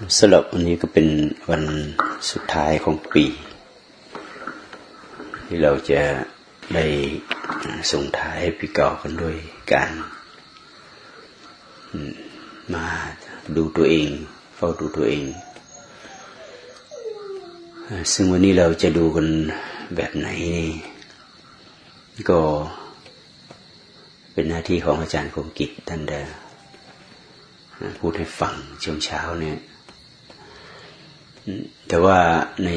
สำหรับวันนี้ก็เป็นวันสุดท้ายของปี ที่เราจะได้ส่งท้ายปีเก่ากันด้วยการมาดูตัวเอง เฝ้าดูตัวเอง ซึ่งวันนี้เราจะดูกันแบบไหนนี่ก็เป็นหน้าที่ของอาจารย์คมกิจท่านเดพูดให้ฟังช่วงเช้าเนี่ย แต่ว่าใน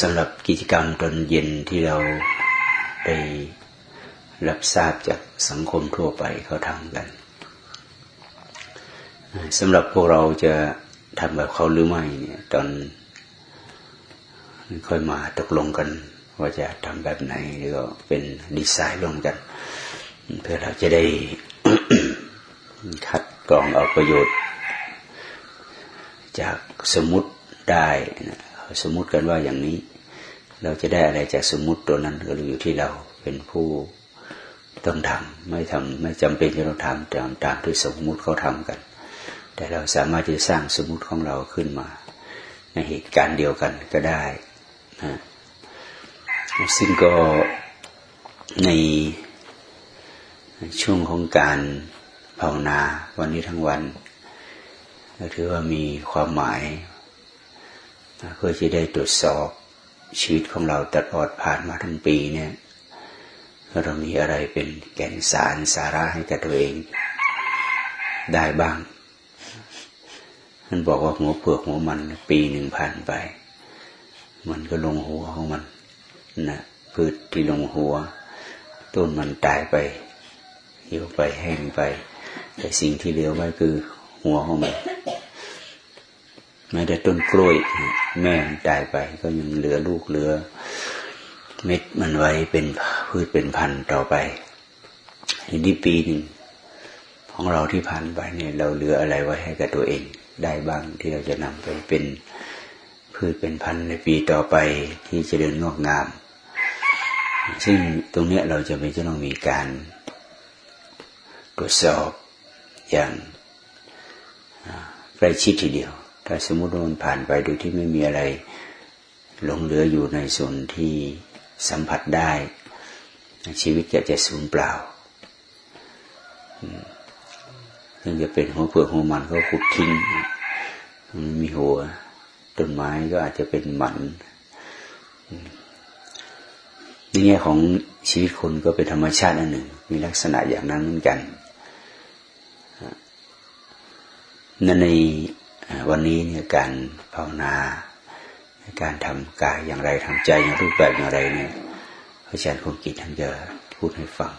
สำหรับกิจกรรมตอนเย็นที่เราได้รับทราบจากสังคมทั่วไปเขาทำกันสำหรับพวกเราจะทำแบบเขาหรือไม่เนี่ยตอนค่อยมาตกลงกัน ว่าจะทำแบบไหนหรือเป็นดีไซน์ร่วมกัน เพื่อเราจะได้คัดกรองเอาประโยชน์ จากสมมุติได้สมมุติกันว่าอย่างนี้ เราจะได้อะไรจากสมมุติตัวนั้นก็อยู่ที่เราเป็นผู้ต้องทำไม่ทำไม่จำเป็นจะต้องทำตามตามที่สมมุติเขาทำกัน แต่เราสามารถที่จะสร้างสมมุติของเราขึ้นมา ในเหตุการณ์เดียวกันก็ได้นะซึ่งก็ในช่วงของการภาวนาวันนี้ทั้งวัน ถือว่ามีความหมาย เพื่อที่ได้ตรวจสอบชีวิตของเราตลอดผ่านมาทั้งปีเนี่ยเรามีอะไรเป็นแก่นสารสาระให้กับตัวเองได้บ้างท่านบอกว่าหัวเปลือกหัวมัน ปีหนึ่งผ่านไป มันก็ลงหัวของมันนะพืชที่ลงหัว ต้นมันตายไปเหี่ยวไปแห้งไป แต่สิ่งที่เหลือไว้คือหัวของมัน แม้แต่ต้นกล้วย แม่มันตายไป ก็ยังเหลือลูกเหลือ เม็ดมันไว้เป็นพืชเป็นพันธุ์ต่อไปทีนี้ปีหนึ่งของเราที่ผ่านไปเนี่ยเราเหลืออะไรไว้ให้กับตัวเองได้บ้างที่เราจะนำไปเป็นพืชเป็นพันธุ์ในปีต่อไปที่จะเดินงอกงาม ซึ่งตรงเนี้ยเราจะไม่จะต้องมีการตรวจสอบอย่างใกล้ชิดทีเดียว ถ้าสมมติว่ามันผ่านไปโดยที่ไม่มีอะไรหลงเหลืออยู่ในส่วนที่สัมผัสได้ ชีวิตจะจะสูญเปล่าถึงจะเป็นหัวเปลือกหัวมันก็ขุดทิ้งมันมีหัวต้นไม้ก็อาจจะเป็นหมันในแง่ของชีวิตคนก็เป็นธรรมชาติอันหนึ่ง มีลักษณะอย่างนั้นเหมือนกัน นั่นใน วันนี้เนี่ยการภาวนา การทำกายอย่างไรทำใจอย่างรูปแบบอย่างไรเนี่ยพระอาจารย์คงกิจท่านจะพูดให้ฟัง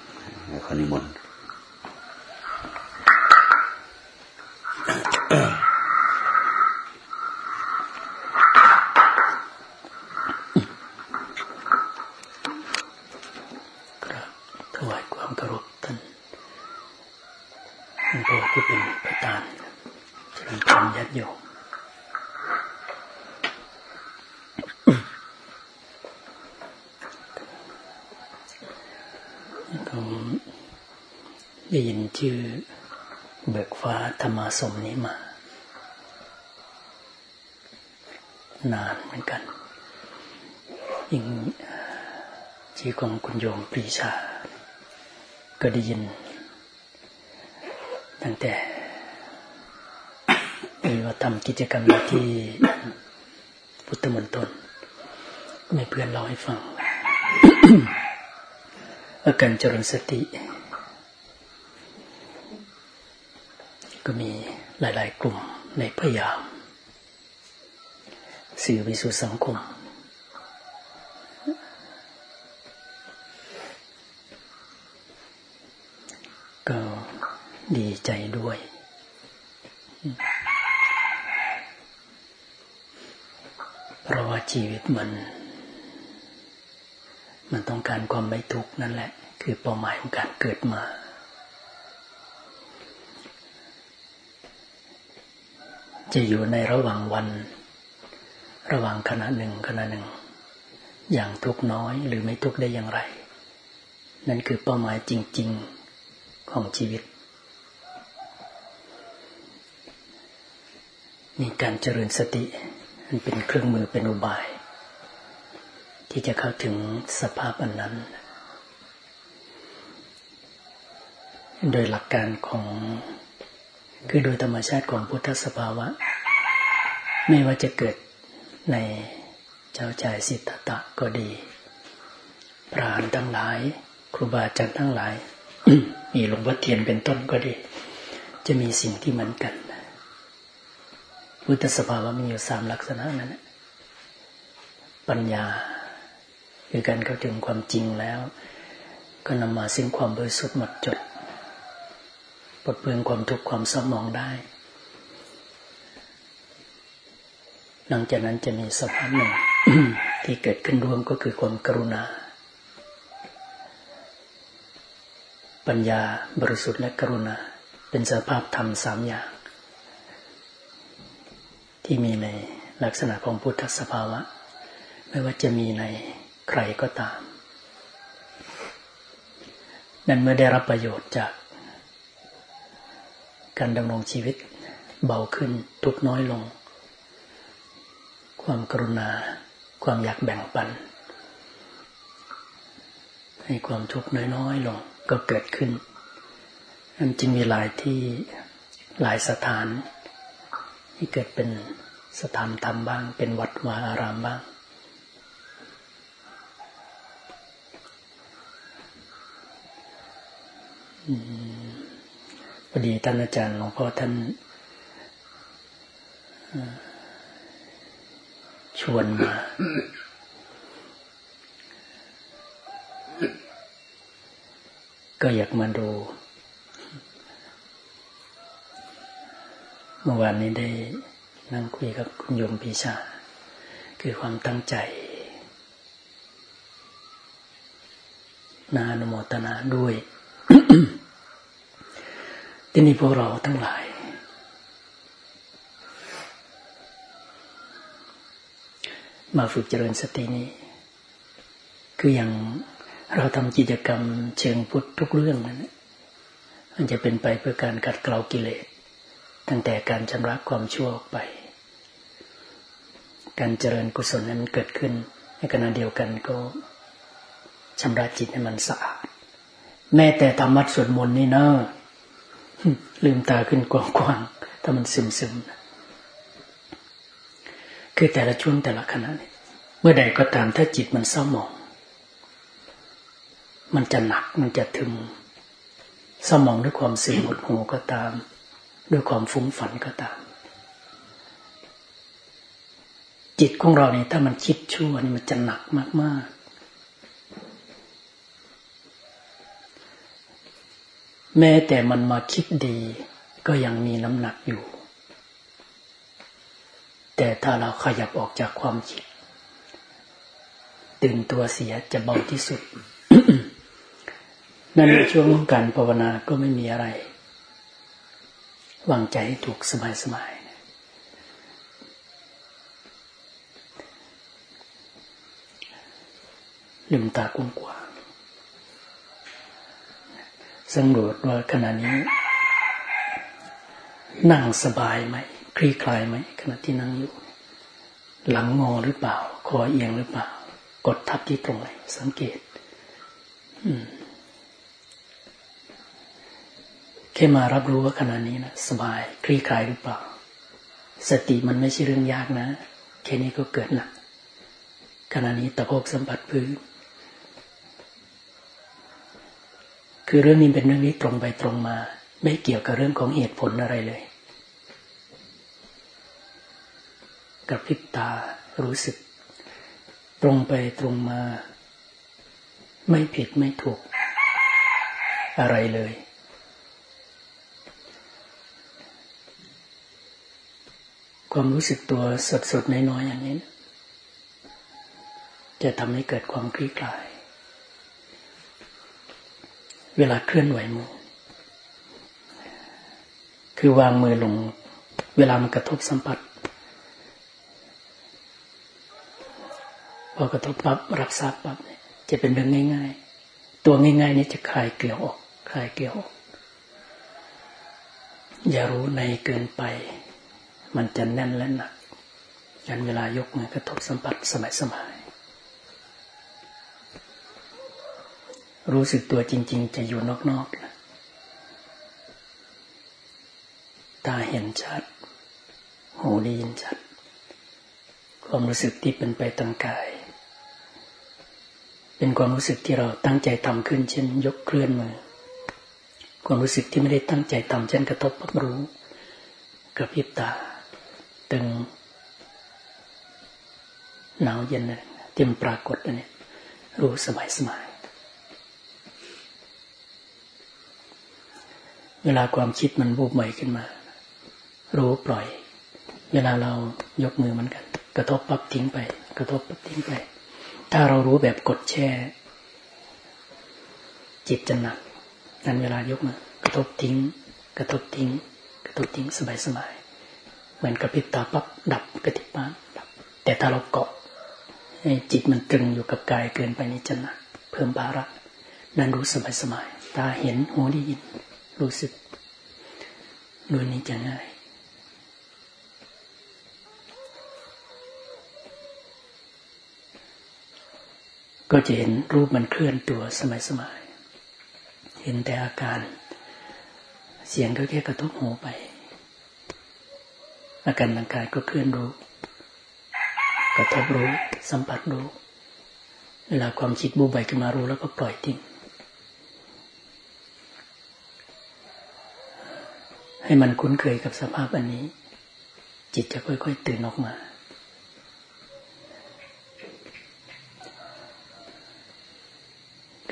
ขอนิมนต์ถวายความเคารพท่านหลวงพ่อที่เป็นประธานเจริญธรรมญาติโยม ได้ยินชื่อเบิกฟ้าธรรมาสมนี้มา นานเหมือนกันยิ่งชื่อของคุณโยมปรีชา ก็ได้ยิน ตั้งแต่มีว่าทำกิจกรรมที่พุทธมณฑลมีเพื่อนเล่าให้ฟังว่าการเจริญสติ ก็มีหลาย ๆ กลุ่มในพยายามสื่อไปสู่สังคม ก็ดีใจด้วย เพราะว่าชีวิตมัน มันต้องการความไม่ทุกข์นั่นแหละ คือเป้าหมายของการเกิดมา จะอยู่ในระหว่างวัน ระหว่างขณะหนึ่งขณะหนึ่ง อย่างทุกน้อยหรือไม่ทุกได้อย่างไร นั่นคือเป้าหมายจริง ๆของชีวิต มีการเจริญสติมันเป็นเครื่องมือเป็นอุบาย ที่จะเข้าถึงสภาพอันนั้น โดยหลักการของ คือโดยธรรมชาติของพุทธสภาวะ ไม่ว่าจะเกิดในเจ้าชายสิทธัตถะก็ดี พรานทั้งหลาย ครูบาอาจารย์ทั้งหลาย มีหลวงพ่อเทียนเป็นต้นก็ดี จะมีสิ่งที่เหมือนกัน พุทธสภาวะมีอยู่สามลักษณะนั้นปัญญา คือการเข้าถึงความจริงแล้ว ก็นำมาซึ่งความบริสุทธิ์หมดจด ปลดเปลื้องความทุกข์ความเศร้ามองได้ หลังจากนั้นจะมีสภาพหนึ่งที่เกิดขึ้นรวมก็คือความกรุณา ปัญญาบริสุทธิ์และกรุณา เป็นสภาพธรรมสามอย่าง ที่มีในลักษณะของพุทธสภาวะ ไม่ว่าจะมีในใครก็ตาม นั้นเมื่อได้รับประโยชน์จาก การดำรงชีวิต เบาขึ้นทุกน้อยลง ความกรุณา ความอยากแบ่งปัน ให้ความทุกข์น้อยๆลงก็เกิดขึ้นนันจึงมีหลายที่หลายสถาน ที่เกิดเป็นสถานธรรมบ้าง เป็นวัดวาอารามบ้างอืม พอดีท่านอาจารย์หลวงพ่อท่านชวนมา ก็อยากมาดู เมื่อวานนี้ได้นั่งคุยกับคุณโยมปีชา คือความตั้งใจนานุโมตนาด้วย ที่นี้พวกเราทั้งหลาย มาฝึกเจริญสตินี้ คืออย่างเราทำกิจกรรมเชิงพุทธทุกเรื่องนั้นมันจะเป็นไปเพื่อการกัดเกลากิเลส ตั้งแต่การชำระความชั่วออกไป การเจริญกุศลนั้นมันเกิดขึ้น ในขณะเดียวกันก็ชำระจิตให้มันสะอาด แม้แต่ธรรมะสวดมนต์นี่เนาะ ลืมตาขึ้นกว้างๆถ้ามันซึมซึมคือแต่ละช่วงแต่ละขณะเนี่ยเมื่อใดก็ตามถ้าจิตมันเศร้าหมอง มันจะหนักมันจะถึงเศร้าหมองด้วยความสื่อหมดหูก็ตาม ด้วยความฟุ้งฝันก็ตาม จิตของเราเนี่ยถ้ามันคิดชั่วนี่มันจะหนักมากๆ แม้แต่มันมาคิดดี ก็ยังมีน้ำหนักอยู่ แต่ถ้าเราขยับออกจากความคิด ตื่นตัวเสียจะเบาที่สุด นั่นในช่วงการภาวนาก็ไม่มีอะไร วางใจให้ถูกสบายสบายลืมตากว้าง สำรวจว่าขณะนี้ นั่งสบายไหม คลี่คลายไหม ขณะที่นั่งอยู่ หลังงอหรือเปล่า คอเอียงหรือเปล่า กดทับที่ตรงไหนสังเกตแค่มารับรู้ว่าขณะนี้นะสบาย คลี่คลายหรือเปล่า สติมันไม่ใช่เรื่องยากนะ แค่นี้ก็เกิดหนักขณะนี้ตะโพกสัมผัสพื้น คือเรื่องนี้เป็นเรื่องที่ตรงไปตรงมา ไม่เกี่ยวกับเรื่องของเหตุผลอะไรเลยกับพิบตารู้สึก ตรงไปตรงมา ไม่ผิดไม่ถูก อะไรเลยความรู้สึกตัวสดๆน้อยๆอย่างนี้ จะทำให้เกิดความคลี่คลาย เวลาเคลื่อนไหวมือ คือวางมือลง เวลามันกระทบสัมผัสพอกระทบปั๊บรับทราบปั๊บจะเป็นเรื่องง่าย ๆ ตัวง่ายๆนี้จะคลายเกลียวออกคลายเกลียวออกอย่ารู้ในเกินไป มันจะแน่นและหนักยันเวลายกมือกระทบสัมผัสสมัยสมัย รู้สึกตัวจริง ๆ จะอยู่นอกๆนะตาเห็นชัด หูได้ยินชัด ความรู้สึกที่เป็นไปทางกาย เป็นความรู้สึกที่เราตั้งใจทำขึ้น เช่น ยกเคลื่อนมือ ความรู้สึกที่ไม่ได้ตั้งใจทำเช่นกระทบรับรู้ กระพริบตา ตึง หนาวเย็นนะที่มันปรากฏอันนี้รู้สบายสบาย เวลาความคิดมันบูบใหม่ขึ้นมา รู้ปล่อย เวลาเรายกมือมือนกัน กระทบปั๊บทิ้งไป กระทบปั๊บทิ้งไป ถ้าเรารู้แบบกดแช่ จิตจะหนักนั้นเวลายกมือกระทบทิ้ง กระทบทิ้ง กระทบทิ้งสบายสบายเหมือนกระพริบตาปั๊บดับกระติบปั๊บดับ แต่ถ้าเราเกาะให้จิตมันตรึงอยู่กับกายเกินไปนี่จะหนักเพิ่มภาระ นั้นรู้สบายสบายตาเห็นหูได้ยิน รู้สึกดูนี้จะง่ายก็จะเห็นรูปมันเคลื่อนตัวสมัยๆเห็นแต่อาการ เสียงก็แค่กระทบหูไป อาการทางกายก็เคลื่อนรู้ กระทบรู้ สัมผัสรู้ เวลาความคิดบูบไปขึ้นมารู้แล้วก็ปล่อยทิ้ง ให้มันคุ้นเคยกับสภาพอันนี้ จิตจะค่อย ๆ ตื่นออกมา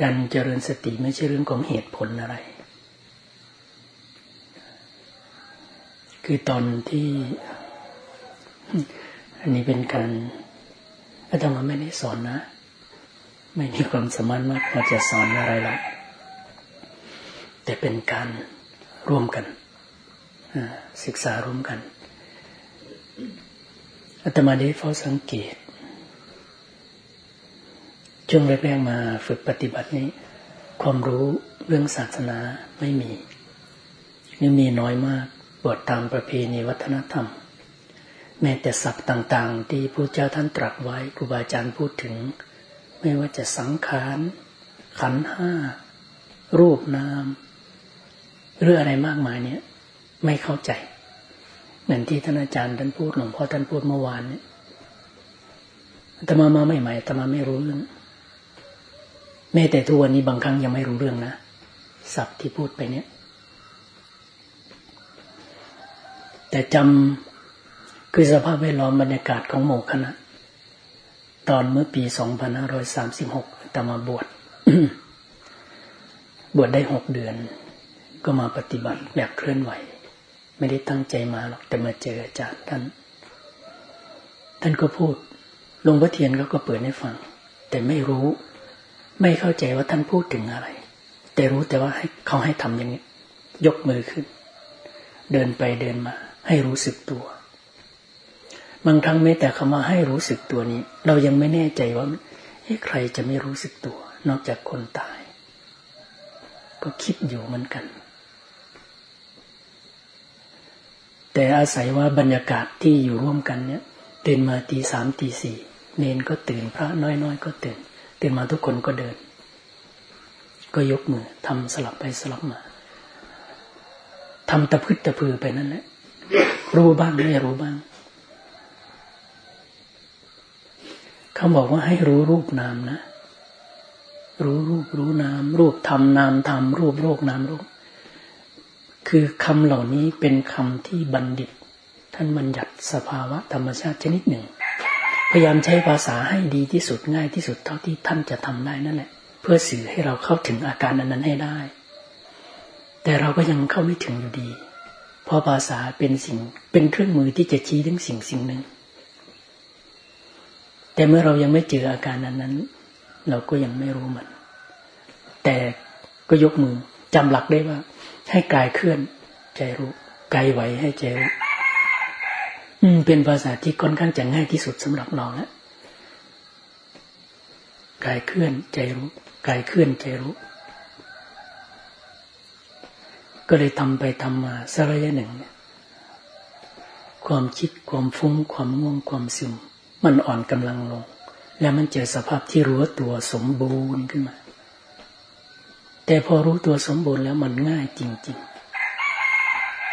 การเจริญสติไม่ใช่เรื่องของเหตุผลอะไร คือตอนที่ อันนี้เป็นการอาตมาไม่ได้สอนนะ ไม่มีความสามารถมากพอจะสอนอะไรหรอกแต่เป็นการร่วมกัน ศึกษาร่วมกันอาตมาได้เฝ้าสังเกต ช่วงแรกๆมาฝึกปฏิบัตินี้ ความรู้เรื่องศาสนาไม่มีนี่มีน้อยมากบทตามประเพณีวัฒนธรรม แม้แต่ศัพท์ต่างๆ ที่พระเจ้าท่านตรัสไว้ครูบาอาจารย์พูดถึง ไม่ว่าจะสังขาร ขันห้า รูปนาม เรื่องอะไรมากมายเนี่ย ไม่เข้าใจ เหมือนที่ท่านอาจารย์ท่านพูดหลวงพ่อท่านพูดเมื่อวานเนี่ยตมามาใหม่ๆตมาไม่รู้เรื่องแม้แต่ทุกวันนี้บางครั้งยังไม่รู้เรื่องนะศัพท์ที่พูดไปเนี่ย แต่จำคือสภาพแวดล้อมบรรยากาศของหมู่คณะ ตอนเมื่อปี 2536ตมาบวชบวชได้หกเดือน ก็มาปฏิบัติแบบเคลื่อนไหว ไม่ได้ตั้งใจมาหรอกแต่มาเจออาจารย์ท่าน ท่านก็พูดหลวงพ่อเทียนเขาก็เปิดให้ฟัง แต่ไม่รู้ ไม่เข้าใจว่าท่านพูดถึงอะไร แต่รู้แต่ว่าให้เขาให้ทำอย่างนี้ ยกมือขึ้น เดินไปเดินมา ให้รู้สึกตัว บางครั้งแม้แต่คำว่าให้รู้สึกตัวนี้ เรายังไม่แน่ใจว่าใครจะไม่รู้สึกตัว นอกจากคนตาย ก็คิดอยู่เหมือนกัน แต่อาศัยว่าบรรยากาศที่อยู่ร่วมกันเนี่ยตื่นมาตีสามตีสี่เนนก็ตื่นพระน้อยๆก็ตื่น ตื่นมาทุกคนก็เดิน ก็ยกมือทำสลับไปสลับมาทำตะพึดตะพือไปนั่นแหละรู้บ้างไม่รู้บ้างเขาบอกว่าให้รู้รูปนามนะ รู้รูปรู้นาม รูปทำนามทำรูปโรคนามรูป คือคำเหล่านี้เป็นคำที่บัณฑิต ท่านบัญญัติสภาวะธรรมชาติชนิดหนึ่ง พยายามใช้ภาษาให้ดีที่สุดง่ายที่สุดเท่าที่ท่านจะทำได้นั่นแหละ เพื่อสื่อให้เราเข้าถึงอาการนั้นให้ได้ แต่เราก็ยังเข้าไม่ถึงอยู่ดี เพราะภาษาเป็นสิ่งเป็นเครื่องมือที่จะชี้ถึงสิ่งสิ่งหนึ่ง แต่เมื่อเรายังไม่เจออาการนั้นนั้นเราก็ยังไม่รู้มัน แต่ก็ยกมือจำหลักได้ว่า ให้กายเคลื่อน ใจรู้กายไหวให้ใจรู้อืม เป็นภาษาที่ค่อนข้างจะง่ายที่สุดสำหรับเราแล้วกายเคลื่อนใจรู้กายเคลื่อนใจรู้ ก็เลยทำไปทำมาสักระยะหนึ่งเนี่ยความคิดความฟุ้งความง่วงความซึมมันอ่อนกำลังลง แล้วมันเจอสภาพที่รู้ตัวสมบูรณ์ขึ้นมา แต่พอรู้ตัวสมบูรณ์แล้วมันง่ายจริง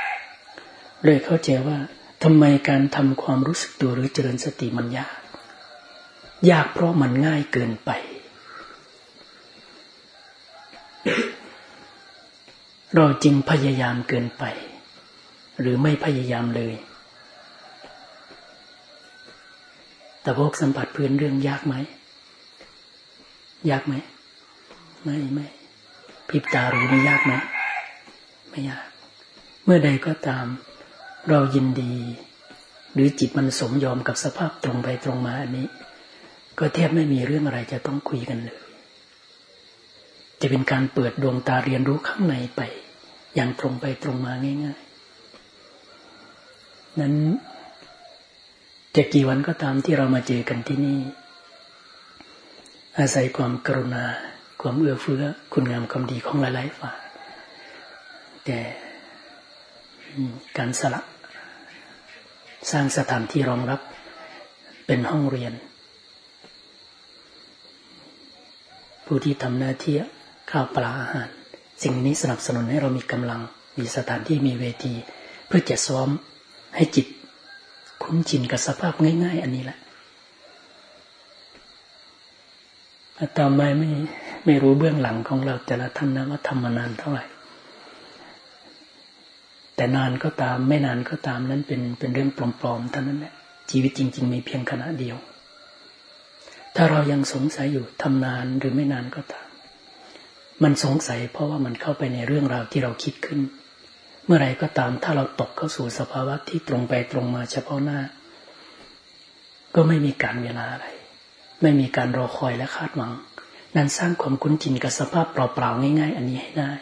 ๆ เลยเข้าใจว่าทำไมการทำความรู้สึกตัวหรือเจริญสติมันยาก ยากเพราะมันง่ายเกินไป เราจึงพยายามเกินไป หรือไม่พยายามเลยแต่พวกสัมผัสพื้นเรื่องยากไหม ยากไหม ไม่ไม่ พิบตารู้นี่ยากไหมไม่ยาก เมื่อใดก็ตาม เรายินดี หรือจิตมันสมยอมกับสภาพตรงไปตรงมาอันนี้ ก็แทบไม่มีเรื่องอะไรจะต้องคุยกันเลย จะเป็นการเปิดดวงตาเรียนรู้ข้างในไป อย่างตรงไปตรงมาง่าย ๆ นั้นจะกี่วันก็ตามที่เรามาเจอกันที่นี่ อาศัยความกรุณา ความเอื้อเฟื้อ คุณงามความดีของหลายๆฝ่ายแต่การสละสร้างสถานที่รองรับเป็นห้องเรียน ผู้ที่ทำหน้าที่ข้าวปลาอาหาร สิ่งนี้สนับสนุนให้เรามีกำลัง มีสถานที่มีเวที เพื่อจะซ้อมให้จิต คุ้นชินกับสภาพง่าย ๆ อันนี้แหละอาตมาไม่ ไม่รู้เบื้องหลังของเราแต่ละท่านนะว่าทำมานานเท่าไหร่ แต่นานก็ตามไม่นานก็ตามนั้นเป็นเป็นเรื่องปลอมๆเท่านั้นแหละชีวิตจริง ๆ มีเพียงขณะเดียว ถ้าเรายังสงสัยอยู่ทำนานหรือไม่นานก็ตาม มันสงสัยเพราะว่ามันเข้าไปในเรื่องราวที่เราคิดขึ้น เมื่อไรก็ตามถ้าเราตกเข้าสู่สภาวะที่ตรงไปตรงมาเฉพาะหน้า ก็ไม่มีการเวลาอะไร ไม่มีการรอคอยและคาดหวัง นั้นสร้างความคุ้นชินกับสภาพเปล่าๆง่าย ๆ อันนี้ให้ได้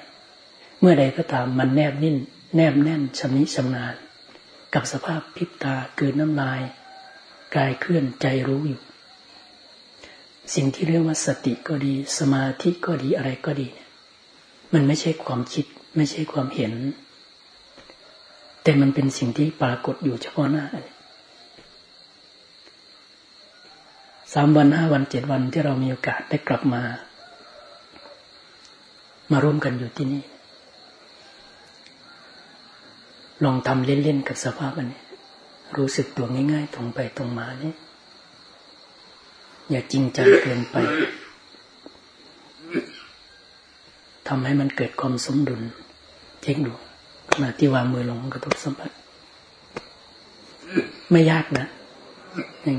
เมื่อใดก็ตามมันแนบนิ่นแนบแน่นชำนิชำนาญ กับสภาพพิบตาเกินน้ำลายกายเคลื่อนใจรู้อยู่ สิ่งที่เรียกว่าสติก็ดี สมาธิก็ดีอะไรก็ดีเนี่ยมันไม่ใช่ความคิด ไม่ใช่ความเห็น แต่มันเป็นสิ่งที่ปรากฏอยู่เฉพาะหน้า สามวันห้าวันเจ็ดวันที่เรามีโอกาสได้กลับมา มาร่วมกันอยู่ที่นี่ ลองทำเล่นๆกับสภาพอันนี้ รู้สึกตัวง่ายๆตรงไปตรงมานี่อย่าจริงจังเกินไปทำให้มันเกิดความสมดุล เช็คดูขณะที่วางมือลงกระทบสัมผัส ไม่ยากนะ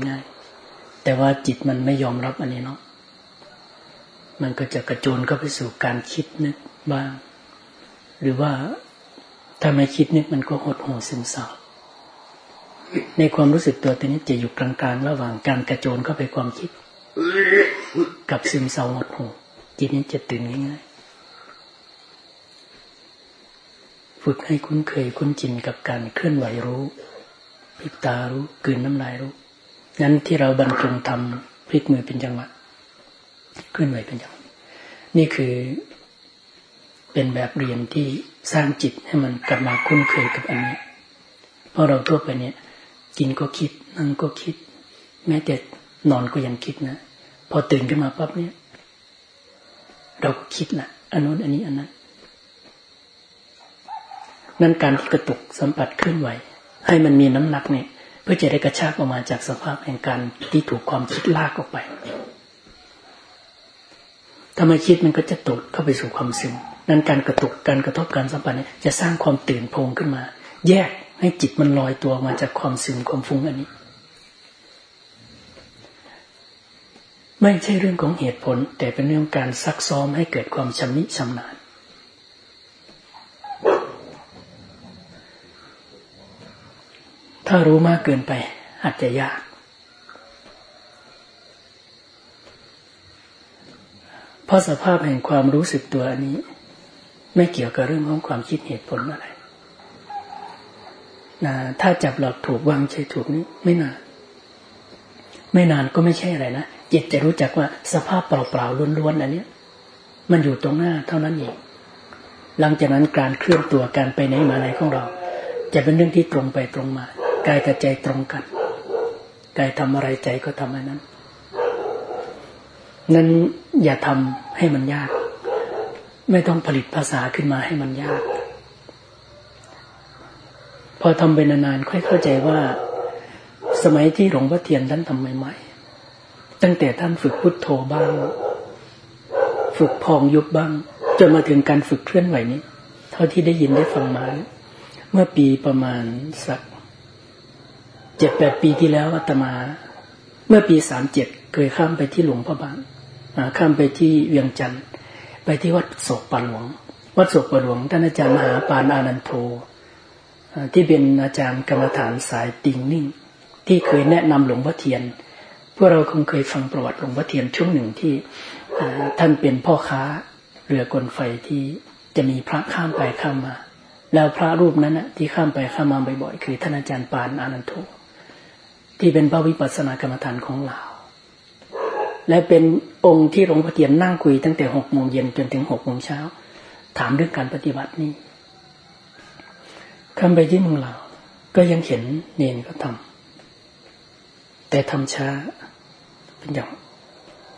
ง่ายๆ แต่ว่าจิตมันไม่ยอมรับอันนี้เนาะมันก็จะกระโจนเข้าไปสู่การคิดนึกบ้าง หรือว่าถ้าไม่คิดนึกมันก็หดหัวซึมเศร้าในความรู้สึกตัวตัวนี้จะอยู่กลางๆ ระหว่างการกระโจนเข้าไปความคิด กับซึมเศร้าหดหัวจิตนี้จะตื่นง่ายฝึกให้คุ้นเคยคุ้นจินกับการเคลื่อนไหวรู้ พิบตารู้กืนน้ำลายรู้ นั้นที่เราบรรจงทำพลิกมือเป็นจังหวะเคลื่อนไหวเป็นจังหวะนี่คือเป็นแบบเรียนที่สร้างจิตให้มันกลับมาคุ้นเคยกับอันนี้ เพราะเราทั่วไปเนี่ย กินก็คิด นั่งก็คิด แม้แต่นอนก็ยังคิดนะพอตื่นขึ้นมาปั๊บเนี่ย เราก็คิดละอันนู้นอันนี้อันนั้นนั่นการที่กระตุกสัมผัสเคลื่อนไหว ให้มันมีน้ำหนักเนี่ย พื่อจะได้กระชากออกมาจากสภาพแห่งการที่ถูกความคิดลากออกไป ถ้าไม่คิดมันก็จะตกเข้าไปสู่ความซึม นั้นการกระตุกการกระทบการสัมผัสเนี่ยจะสร้างความตื่นโพงขึ้นมา แยกให้จิตมันลอยตัวมาจากความซึมความฟุ้งอันนี้ ไม่ใช่เรื่องของเหตุผล แต่เป็นเรื่องการซักซ้อมให้เกิดความชำนิชำนาญ ถ้ารู้มากเกินไป อาจจะยาก เพราะสภาพแห่งความรู้สึกตัวนี้ ไม่เกี่ยวกับเรื่องของความคิดเหตุผลอะไรนะถ้าจับหลักถูกวางใช่ถูกนี้ไม่นาน ไม่นานก็ไม่ใช่อะไรนะจิตจะรู้จักว่าสภาพเปล่าๆล้วนๆอันนี้มันอยู่ตรงหน้าเท่านั้นเองหลังจากนั้นการเคลื่อนตัวการไปไหนมาไหนของเรา จะเป็นเรื่องที่ตรงไปตรงมา กายกับใจตรงกันกายทำอะไรใจก็ทำอันนั้น นั้นอย่าทำให้มันยาก ไม่ต้องผลิตภาษาขึ้นมาให้มันยาก พอทำไปนานๆค่อยเข้าใจว่า สมัยที่หลวงพ่อเทียนท่านทำใหม่ๆ ตั้งแต่ท่านฝึกพุทโธบ้าง ฝึกพองยุบบ้าง จนมาถึงการฝึกเคลื่อนไหวนี้ เท่าที่ได้ยินได้ฟังมา เมื่อปีประมาณสัก เจ็ดแปดปีที่แล้วอาตมา เมื่อปีสามเจ็ดเคยข้ามไปที่หลวงพ่อบางข้ามไปที่เวียงจันทร์ไปที่วัดโศกป่าหลวง วัดโศกป่าหลวงท่านอาจารย์มหาปานอานันโทที่เป็นอาจารย์กรรมฐานสายติงนิ่ง ที่เคยแนะนำหลวงพ่อเทียนพวกเราคงเคยฟังประวัติหลวงพ่อเทียนช่วงหนึ่งที่ท่านเป็นพ่อค้าเรือกลไฟที่จะมีพระข้ามไปข้ามมา แล้วพระรูปนั้นนะที่ข้ามไปข้ามมาบ่อยๆคือท่านอาจารย์ปานอานันโท ที่เป็นพระวิปัสสนากรรมฐานของเราและเป็นองค์ที่หลวงพ่อเทียนนั่งคุยตั้งแต่หกโมงเย็นจนถึงหกโมงเช้า ถามเรื่องการปฏิบัตินี่คำไปที่เมืองเราก็ยังเห็นเนนก็ทำแต่ทำช้าเป็นอย่าง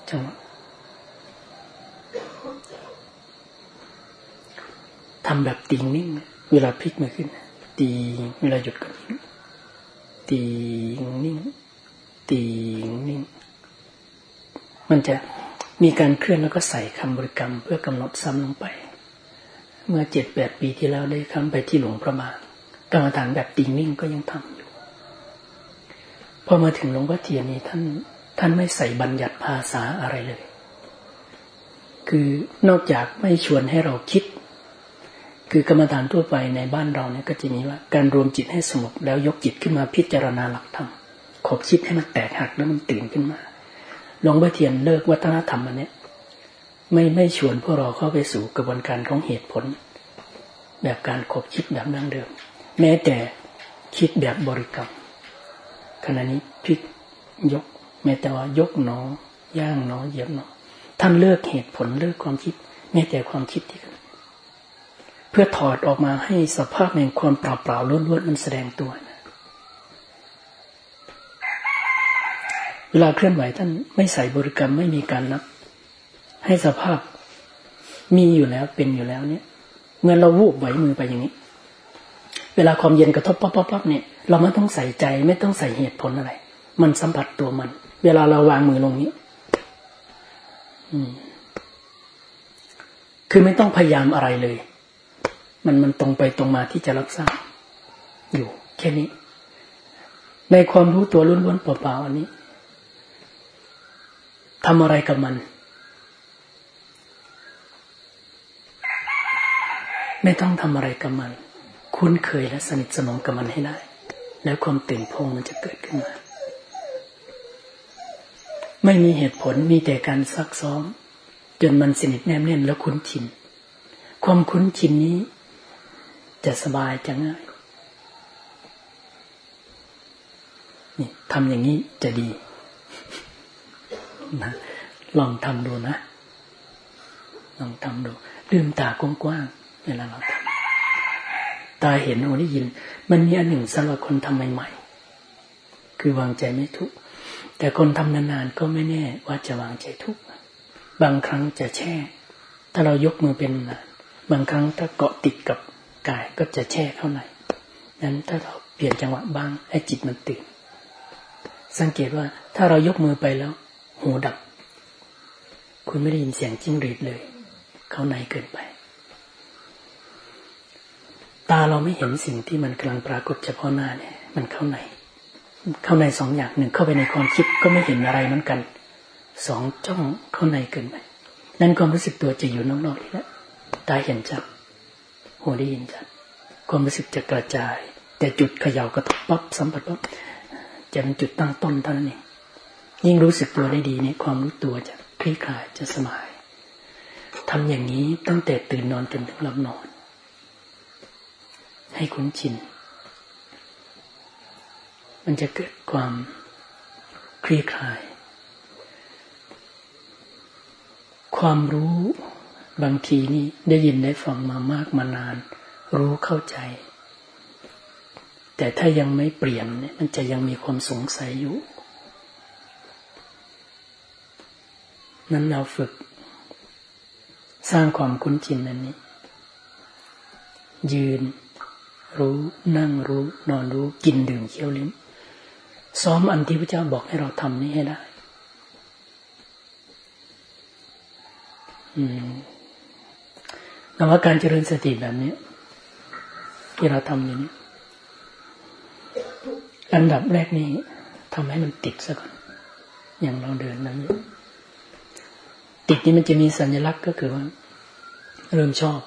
จังหวะทำแบบติงนิ่ง เวลาพลิกมาขึ้นตีเวลาหยุดก็นิ่ง ตีนิ่งตีนิ่ง มันจะมีการเคลื่อนแล้วก็ใส่คำบริกรรม เพื่อกำหนดซ้ำลงไป เมื่อเจ็ดแปดปีที่แล้วได้คำไปที่หลวงพระบางกรรมฐานแบบติงนิ่งก็ยังทำอยู่ พอมาถึงหลวงพ่อเทียนนี่ท่านท่านไม่ใส่บัญญัติภาษาอะไรเลย คือนอกจากไม่ชวนให้เราคิด คือกรรมฐานทั่วไปในบ้านเราเนี่ยก็จะมีว่า การรวมจิตให้สงบแล้วยกจิตขึ้นมาพิจารณาหลักธรรมขบคิดให้มันแตกหักแล้วมันตื่นขึ้นมาหลวงพ่อเทียนเลิกวัฒนธรรมอันนี้ไม่ไม่ชวนพวกเราเข้าไปสู่กระบวนการของเหตุผล แบบการขบคิดแบบดั้งเดิม แม้แต่คิดแบบบริกรรมขณะนี้พลิกยก แม้แต่ว่ายกหนอ ย่างหนอเหยียบหนอท่านเลิกเหตุผลเลิกความคิด แม้แต่ความคิดที่ เพื่อถอดออกมาให้สภาพแห่งความเปล่าเปล่าล้วนๆมันแสดงตัวเวลาเคลื่อนไหวท่านไม่ใส่บริกรรมไม่มีการนับ ให้สภาพมีอยู่แล้วเป็นอยู่แล้วเนี่ยเมื่อเราวูบไหวมือไปอย่างนี้ เวลาความเย็นกระทบปั๊บปั๊บปั๊บเนี่ย เราไม่ต้องใส่ใจไม่ต้องใส่เหตุผลอะไร มันสัมผัสตัวมัน เวลาเราวางมือลงนี้คือไม่ต้องพยายามอะไรเลย มันมันตรงไปตรงมาที่จะรับทราบอยู่แค่นี้ ในความรู้ตัวล้วนๆเปล่าๆอันนี้ทำอะไรกับมัน ไม่ต้องทำอะไรกับมัน คุ้นเคยและสนิทสนมกับมันให้ได้ แล้วความตื่นพงมันจะเกิดขึ้นมา ไม่มีเหตุผลมีแต่การซักซ้อม จนมันสนิทแนมแน่นแล้วคุ้นชิน ความคุ้นชินนี้ จะสบายจะง่ายนี่ทำอย่างนี้จะดีนะลองทำดูนะ ลองทำดูลืมตากว้างๆเวลาเราทำตาเห็นหูได้ยิน มันมีอันหนึ่งสำหรับคนทำใหม่ๆคือวางใจไม่ทุกแต่คนทำนานๆก็ไม่แน่ว่าจะวางใจทุกบางครั้งจะแช่ ถ้าเรายกมือเป็นนานบางครั้งถ้าเกาะติดกับ กายก็จะแช่เข้าในนั้นถ้าเราเปลี่ยนจังหวะบ้างให้จิตมันตื่น สังเกตว่าถ้าเรายกมือไปแล้ว หูดับ คุณไม่ได้ยินเสียงจิ้งหรีดเลย เข้าในเกินไป ตาเราไม่เห็นสิ่งที่มันกำลังปรากฏเฉพาะหน้าเนี่ย มันเข้าใน เข้าในสองอย่างหนึ่งเข้าไปในความคิดก็ไม่เห็นอะไรเหมือนกันสองจ้องเข้าในเกินไปนั่นความรู้สึกตัวจะอยู่นอกๆนี่แหละตาเห็นชัด หูได้ยินชัดความรู้สึกจะกระจาย แต่จุดเขย่ากระทบปั๊บสัมผัสปั๊บจะเป็นจุดตั้งต้นเท่านั้นเองยิ่งรู้สึกตัวได้ดีเนี่ยความรู้ตัวจะคลี่คลายจะสบายทำอย่างนี้ตั้งแต่ตื่นนอนจนถึงหลับนอน ให้คุ้นชิน มันจะเกิดความคลี่คลาย ความรู้ บางทีนี่ได้ยินได้ฟังมามากมานาน รู้เข้าใจ แต่ถ้ายังไม่เปลี่ยนเนี่ยมันจะยังมีความสงสัยอยู่ นั้นเราฝึก สร้างความคุ้นชินอันนี้ ยืน รู้นั่งรู้ นอนรู้กินดื่มเคี้ยวลิ้มซ้อมอันที่พระเจ้าบอกให้เราทำนี้ให้ได้ อืม นว่าการเจริญสติแบบนี้ ที่เราทำอย่นี้อันดับแรกนี้ทำให้มันติดซะก่อน อย่างเราเดินนั้นติดนี้มันจะมีสัญลักษณ์ก็คือว่า เริ่มชอบ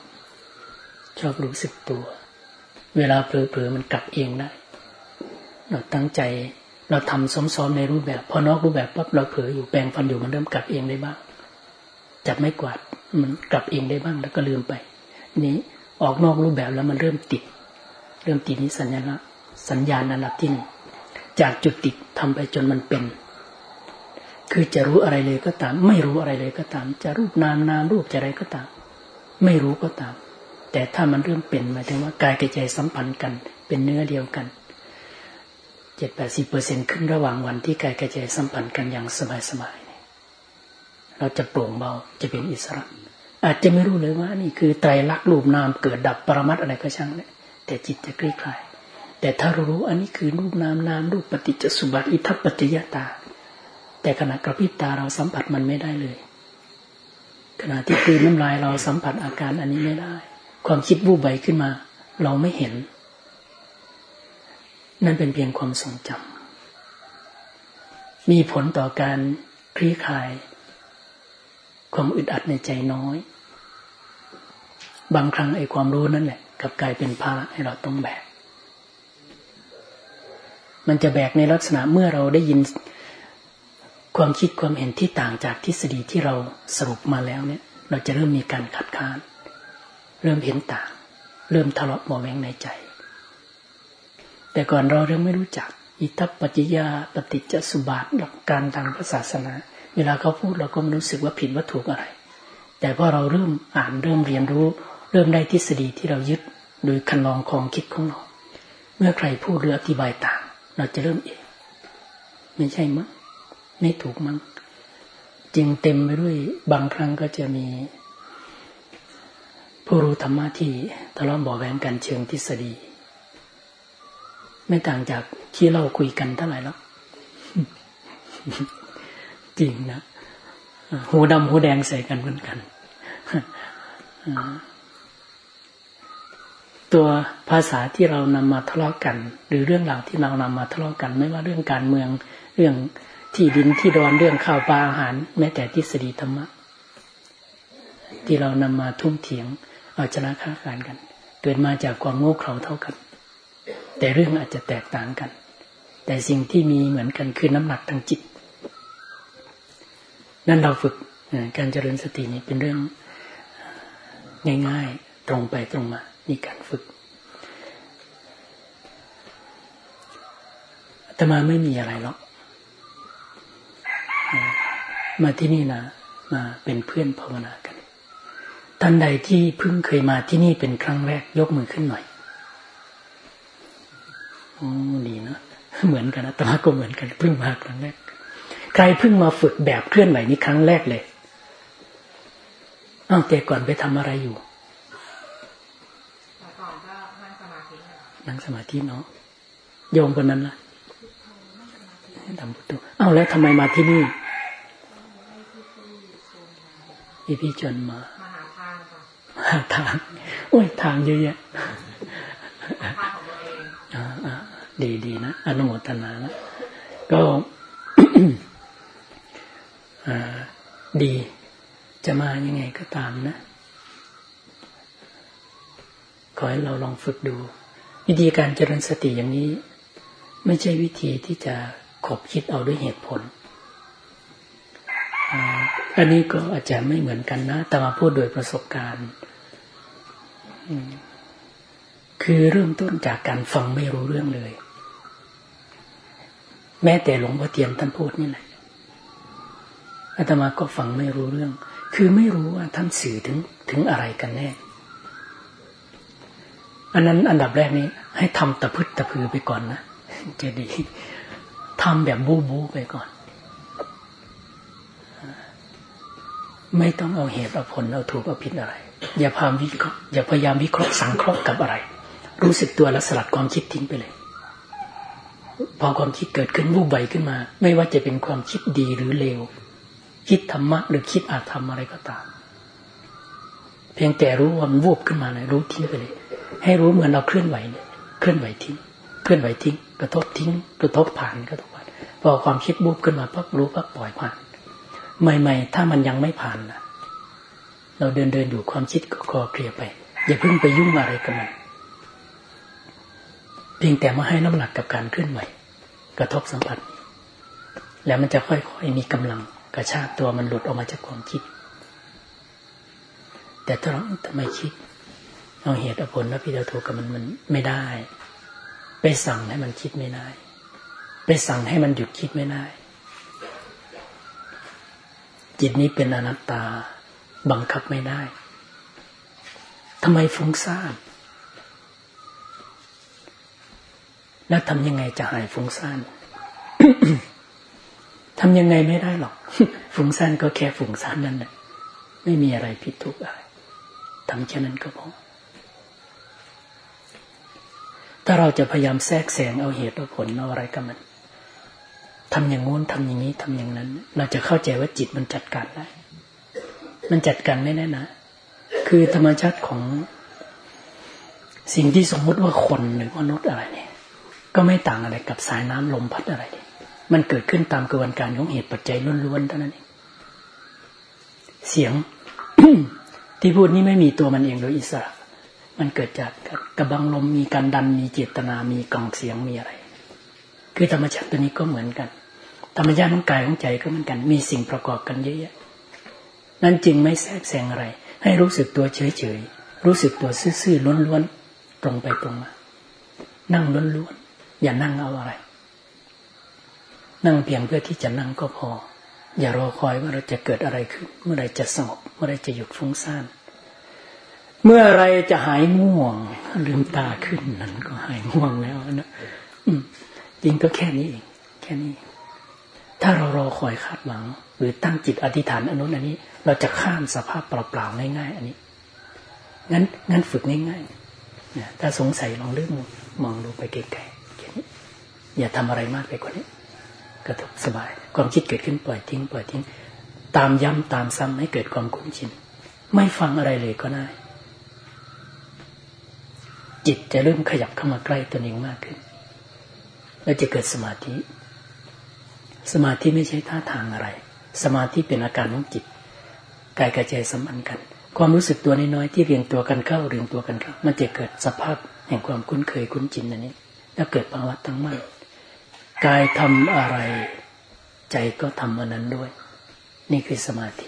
ชอบรู้สึกตัว เวลาเผลอๆมันกลับเองได้ เราตั้งใจเราทำซ้อมๆในรูปแบบ พอนอกรูปแบบปั๊บเราเผลออยู่แปลงฟันอยู่มันเริ่มกลับเองได้บ้าง จับไม่กวาดมันกลับเองได้บ้างแล้วก็ลืมไป นี้ออกนอกรูปแบบแล้วมันเริ่มติด เริ่มติดนี้สัญลักษณ์สัญญาณระดับที่หนึ่งจากจุดติดทำไปจนมันเป็น คือจะรู้อะไรเลยก็ตาม ไม่รู้อะไรเลยก็ตาม จะรูปนามนามรูปจะอะไรก็ตาม ไม่รู้ก็ตาม แต่ถ้ามันเริ่มเป็นหมายถึงว่ากายกับใจสัมพันธ์กัน เป็นเนื้อเดียวกันเจ็ดแปดสิบเปอร์เซ็นขึ้นระหว่างวันที่กายกับใจสัมพันธ์กันอย่างสบายๆ เราจะโปร่งเบาจะเป็นอิสระ อาจจะไม่รู้เลยว่านี่คือไตรลักษณ์รูปนามเกิดดับปรมัตอะไรก็ช่างเนี่ยแต่จิตจะคลี่คลาย แต่ถ้ารู้อันนี้คือรูปนามนามรูปปฏิจจสุบัติอิทัปปัจจยตา แต่ขณะกระพริบตาเราสัมผัสมันไม่ได้เลย ขณะที่คืนน้ำลายเราสัมผัสอาการอันนี้ไม่ได้ ความคิดวูบใบขึ้นมา เราไม่เห็น นั่นเป็นเพียงความทรงจำมีผลต่อการคลี่คลาย ความอึดอัดในใจน้อย บางครั้งไอ้ความรู้นั่นแหละกับกลายเป็นภาระให้เราต้องแบก มันจะแบกในลักษณะเมื่อเราได้ยินความคิดความเห็นที่ต่างจากทฤษฎีที่เราสรุปมาแล้วเนี่ย เราจะเริ่มมีการขัดค้าน เริ่มเห็นต่าง เริ่มทะเลาะเบาแวงในใจ แต่ก่อนเราเริ่มไม่รู้จัก อิทัปปจจยาปฏิจจสุบาทหลักการทางศาสนา เวลาเขาพูดเราก็ไม่รู้สึกว่าผิดว่าถูกอะไร แต่พอเราเริ่มอ่านเริ่มเรียนรู้ เริ่มได้ทฤษฎีที่เรายึดโดยคันลองของคิดของเรา เมื่อใครพูดหรืออธิบายต่าง เราจะเริ่มเองไม่ใช่มั้งไม่ถูกมั้งจึงเต็มไปด้วยบางครั้งก็จะมี ผู้รู้ธรรมะที่ทะเลาะบอกแวงกันเชิงทฤษฎี ไม่ต่างจากที่เราคุยกันเท่าไหร่แล้ว จริงนะหูดำหูแดงใส่กันเหมือนกันตัวภาษาที่เรานำมาทะเลาะกัน หรือเรื่องราวที่เรานำมาทะเลาะกัน ไม่ว่าเรื่องการเมืองเรื่องที่ดินที่ดอนเรื่องข้าวปลาอาหาร แม้แต่ทฤษฎีธรรมะ ที่เรานำมาทุ่มเถียงเอาชนะค้าการกัน เกิดมาจากความโง่เขลาเท่ากัน แต่เรื่องอาจจะแตกต่างกัน แต่สิ่งที่มีเหมือนกันคือน้ำหนักทางจิต นั่นเราฝึกการเจริญสตินี้เป็นเรื่องง่ายๆ ตรงไปตรงมามีการฝึกแต่มาไม่มีอะไรหรอก มาที่นี่นะมาเป็นเพื่อนภาวนากันท่านใดที่เพิ่งเคยมาที่นี่เป็นครั้งแรกยกมือขึ้นหน่อยโอ้ดีนะเหมือนกันนะตมาก็เหมือนกันเพิ่งมาครั้งแรก ใครเพิ่งมาฝึกแบบเคลื่อนไหวนี้ครั้งแรกเลยอ้าวแต่ก่อนไปทำอะไรอยู่นั่งสมาธิเนาะโยมคนนั้นล่ะทำพุทโธอ้าวแล้วทำไมมาที่นี่พี่พี่จนมาหาทางโอ้ยทางเยอะแยะดีดีนะอนุโมทนานะก็ ดีจะมายังไงก็ตามนะ ขอให้เราลองฝึกดู วิธีการเจริญสติอย่างนี้ ไม่ใช่วิธีที่จะขบคิดเอาด้วยเหตุผล อันนี้ก็อาจจะไม่เหมือนกันนะ แต่มาพูดโดยประสบการณ์ คือเริ่มต้นจากการฟังไม่รู้เรื่องเลย แม้แต่หลวงพ่อเทียนท่านพูดนี่แหละ อาตมาก็ฟังไม่รู้เรื่อง คือไม่รู้ว่าท่านสื่อถึงถึงอะไรกันแน่ อันนั้นอันดับแรกนี้ ให้ทำตะพึดตะพือไปก่อนนะจะดีทำแบบบูบูไปก่อน ไม่ต้องเอาเหตุเอาผลเอาถูกเอาผิดอะไร อย่าพามวิเคราะห์อย่าพยายามวิเคราะห์สังเคราะห์กับอะไร รู้สึกตัวแล้วสลัดความคิดทิ้งไปเลยพอความคิดเกิดขึ้นวูบใบขึ้นมา ไม่ว่าจะเป็นความคิดดีหรือเลว คิดธรรมะ หรือคิดอาธรรมอะไรก็ตาม เพียงแต่รู้ว่ามันวูบขึ้นมาเลยรู้ทิ้งไปเลย ให้รู้เหมือนเราเคลื่อนไหวเนี่ยเคลื่อนไหวทิ้ง เคลื่อนไหวทิ้ง กระทบทิ้ง กระทบผ่านกระทบผ่านพอความคิดบูบขึ้นมาปั๊บรู้ปั๊บปล่อยผ่านใหม่ๆ ถ้ามันยังไม่ผ่านนะเราเดินเดินอยู่ความคิดก็คลอเคลียไป อย่าเพิ่งไปยุ่งอะไรกับมันเพียงแต่มาให้น้ำหนักกับการเคลื่อนไหวกระทบสัมผัส แล้วมันจะค่อยๆมีกำลัง กระชากตัวมันหลุดออกมาจากความคิด แต่ถ้าเราทำไมคิดเอาเหตุเอาผลแล้วพี่เราถูกกับมันมันไม่ได้ ไปสั่งให้มันคิดไม่ได้ ไปสั่งให้มันหยุดคิดไม่ได้ จิตนี้เป็นอนัตตาบังคับไม่ได้ทำไมฟุ้งซ่านแล้วทำยังไงจะหายฟุ้งซ่าน ทำยังไงไม่ได้หรอกฟุ้งซ่านก็แค่ฟุ้งซ่านนั่นแหละไม่มีอะไรผิดถูกอะไรทำแค่นั้นก็พอถ้าเราจะพยายามแทรกแซงเอาเหตุเอาผลเอาอะไรกับมันทำอย่างงู้นทำอย่างนี้ทำอย่างนั้น เราจะเข้าใจว่าจิตมันจัดการได้ มันจัดการไม่ได้นะ คือธรรมชาติของสิ่งที่สมมติว่าคนหรือมนุษย์อะไรเนี่ย ก็ไม่ต่างอะไรกับสายน้ำลมพัดอะไรเนี่ย มันเกิดขึ้นตามกระบวนการของเหตุปัจจัยล้วนๆเท่านั้นเองเสียงที่พูดนี้ไม่มีตัวมันเองโดยอิสระ มันเกิดจากกระบังลมมีการดันมีเจตนา มีกล่องเสียงมีอะไร คือธรรมชาติตัวนี้ก็เหมือนกัน ธรรมชาติของกายของใจก็เหมือนกัน มีสิ่งประกอบกันเยอะแยะนั่นจึงไม่แทรกแซงอะไร ให้รู้สึกตัวเฉยๆ รู้สึกตัวซื่อๆล้วนๆ ตรงไปตรงมา นั่งล้วนๆ อย่านั่งเอาอะไร นั่งเพียงเพื่อที่จะนั่งก็พอ อย่ารอคอยว่าเราจะเกิดอะไรขึ้น เมื่อไรจะสงบเมื่อไรจะหยุดฟุ้งซ่านเมื่อไรจะหายง่วงลืมตาขึ้นนั้นก็หายง่วงแล้วนะจริงก็แค่นี้เองแค่นี้ ถ้าเรารอคอยคาดหวัง หรือตั้งจิตอธิษฐานอนุนันนี้ เราจะข้ามสภาพเปล่าๆง่าย ๆ อันนี้งั้นงั้นฝึกง่ายๆถ้าสงสัยลองเลือกมองดูไปไกลๆแค่นี้อย่าทำอะไรมากไปกว่านี้ กระทบสบาย ความคิดเกิดขึ้นปล่อยทิ้ง ปล่อยทิ้ง ตามย้ำตามซ้ำให้เกิดความคุ้นชิน ไม่ฟังอะไรเลยก็ได้ จิตจะเริ่มขยับเข้ามาใกล้ตัวเองมากขึ้น แล้วจะเกิดสมาธิ สมาธิไม่ใช่ท่าทางอะไร สมาธิเป็นอาการของจิตกายกับใจสัมพันธ์กัน ความรู้สึกตัวน้อยๆที่เรียงตัวกันเข้าเรียงตัวกันเข้ามันจะเกิดสภาพแห่งความคุ้นเคยคุ้นชินอันนี้ แล้วเกิดภาวะตั้งมั่น กายทำอะไร ใจก็ทำอันนั้นด้วย นี่คือสมาธิ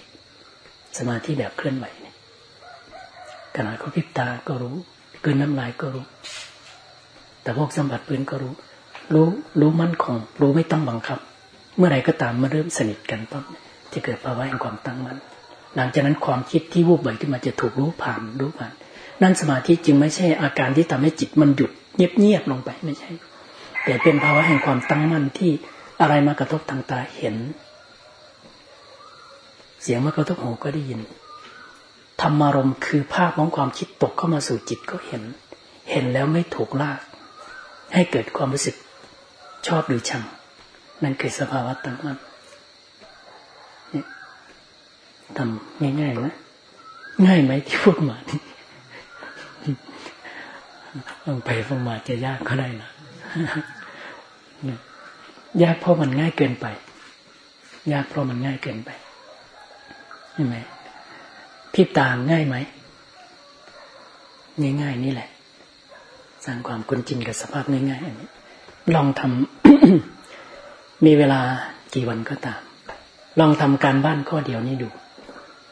สมาธิแบบเคลื่อนไหวเนี่ยขณะเขาพิบตาก็รู้กืนน้ำลายก็รู้ แต่พวกสัมผัสปืนก็รู้ รู้รู้มั่นคงรู้ไม่ต้องบังคับ เมื่อไหร่ก็ตามมาเริ่มสนิทกันปั๊บจะเกิดภาวะแห่งความตั้งมั่นหลังจากนั้นความคิดที่วูบไหวขึ้นมาจะถูกรู้ผ่านรู้ผ่าน นั่นสมาธิจึงไม่ใช่อาการที่ทำให้จิตมันหยุดเงียบๆลงไปไม่ใช่ แต่เป็นภาวะแห่งความตั้งมั่นที่อะไรมากระทบทางตาเห็น เสียงมากระทบหูก็ได้ยินธรรมารมคือภาพของความคิดตกเข้ามาสู่จิตก็เห็น เห็นแล้วไม่ถูกลาก ให้เกิดความรู้สึกชอบหรือชัง นั่นคือสภาวะตั้งมั่นทำง่ายๆนะง่ายไหมที่พูดมาลองไปฟังมาจะยากก็ได้นะ ยากเพราะมันง่ายเกินไป ยากเพราะมันง่ายเกินไปใช่ไหมพิบตาง่ายไหมง่ายๆนี่แหละ สร้างความคุ้นจินกับสภาพง่ายๆอันนี้ ลองทำมีเวลากี่วันก็ตาม ลองทำการบ้านข้อเดียวนี้ดู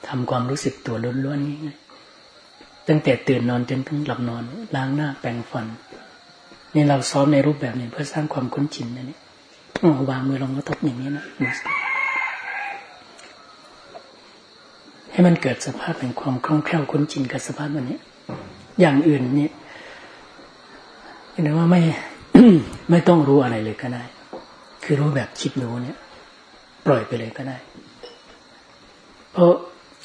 ทำความรู้สึกตัวล้วนๆง่ายๆตั้งแต่ตื่นนอนจนถึงหลับนอน ล้างหน้าแปรงฟัน นี่เราซ้อมในรูปแบบนี้เพื่อสร้างความคุ้นชินนะนี่วางมือลงกระทบอย่างนี้นะให้มันเกิดสภาพแห่งความคล่องแคล่วคุ้นชินกับสภาพอันนี้ อย่างอื่นนี่ยหรือว่าไม่ไม่ต้องรู้อะไรเลยก็ได้ คือรู้แบบคิดรู้เนี่ย ปล่อยไปเลยก็ได้ เพราะ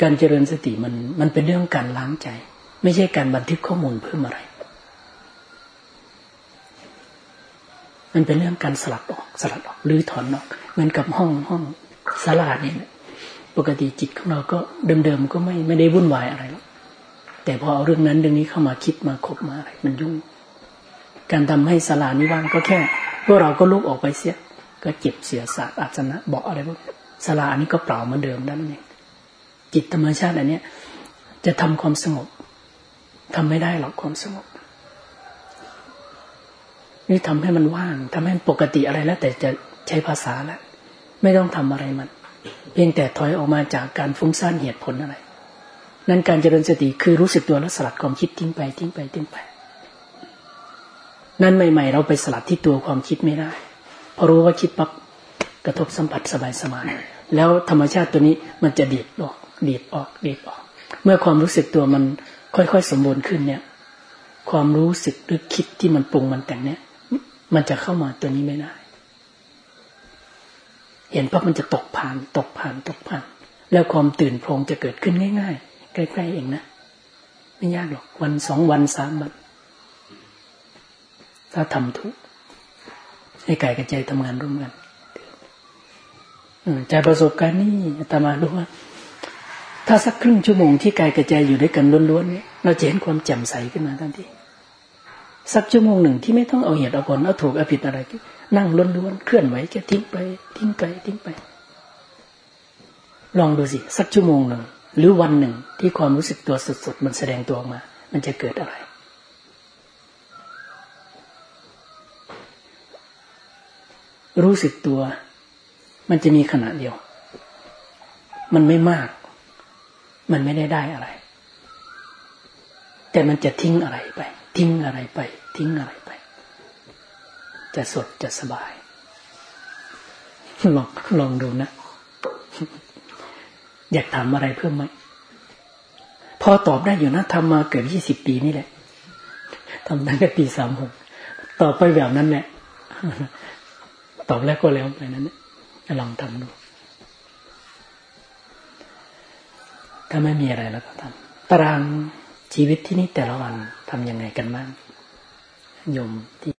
การเจริญสติมันมันเป็นเรื่องการล้างใจ ไม่ใช่การบันทึกข้อมูลเพิ่มอะไร มันเป็นเรื่องการสลัดออกสลัดออกหรือถอนออกเหมือนกับห้องห้องสลาดเนี่ยปกติจิตของเราก็เดิมๆก็ไม่ไม่ได้วุ่นวายอะไรหรอกแต่พอเอาเรื่องนั้นเรื่องนี้เข้ามาคิดมาคบมาอะไรมันยุ่ง การทำให้สลานี้ว่างก็แค่พวกเราก็ลุกออกไปเสีย ก็เจ็บเสียศาสตร์อาสนะบอกอะไรพวกสลาอันนี้ก็เปล่าเหมือนเดิมนั่นเองจิตธรรมชาติอันนี้จะทำความสงบทำไม่ได้หรอกความสงบ นี่ทำให้มันว่างทำให้ปกติอะไรแล้ว แต่จะใช้ภาษาแล้วไม่ต้องทำอะไรมัน เพียงแต่ถอยออกมาจากการฟุ้งซ่านเหตุผลอะไร นั่นการเจริญสติคือรู้สึกตัวแล้วสลัดความคิดทิ้งไปทิ้งไปทิ้งไป นั่นใหม่ ๆ เราไปสลัดที่ตัวความคิดไม่ได้พอรู้ว่าคิดปั๊บกระทบสัมผัสสบายๆแล้วธรรมชาติตัวนี้มันจะดีดออกดีดออกดีดออก เมื่อความรู้สึกตัวมันค่อยๆสมบูรณ์ขึ้นเนี่ย ความรู้สึกหรือคิดที่มันปรุงมันแต่งเนี่ย มันจะเข้ามาตัวนี้ไม่ได้ เห็นปั๊บมันจะตกผ่าน ตกผ่านตกผ่าน แล้วความตื่นโพลงจะเกิดขึ้นง่าย ๆ ใกล้ๆเองนะไม่ยากหรอกวันสองวันสามวันถ้าทำทุกให้กายกับใจทำงานร่วมกันจากประสบการณ์นี่ตามารู้ว่า ถ้าสักครึ่งชั่วโมงที่กายกับใจอยู่ด้วยกันล้วนๆเนี่ยเราจะเห็นความแจ่มใสขึ้นมาทันที สักชั่วโมงหนึ่งที่ไม่ต้องเอาเหตุเอาผลเอาถูกเอาผิดอะไร นั่งล้วนๆเคลื่อนไหวแค่ทิ้งไป ทิ้งไปทิ้งไป ลองดูสิสักชั่วโมงหนึ่งหรือวันหนึ่งที่ความรู้สึกตัวสดๆมันแสดงตัวออกมา มันจะเกิดอะไร รู้สึกตัว มันจะมีขณะเดียว มันไม่มาก มันไม่ได้ได้อะไร แต่มันจะทิ้งอะไรไป ทิ้งอะไรไป ทิ้งอะไรไป จะสดจะสบาย ลองลองดูนะ อยากถามอะไรเพิ่มไหม พอตอบได้อยู่นะทำมาเกือบยี่สิบปีนี่แหละทำตั้งแต่ปีสามหกตอบไปแบบนั้นแหละตอบแล้วก็แล้วไปนั้นลองทำดูถ้าไม่มีอะไรแล้วก็ทำตาราง ชีวิตที่นี่แต่ละวันทำยังไงกันบ้างโยมที่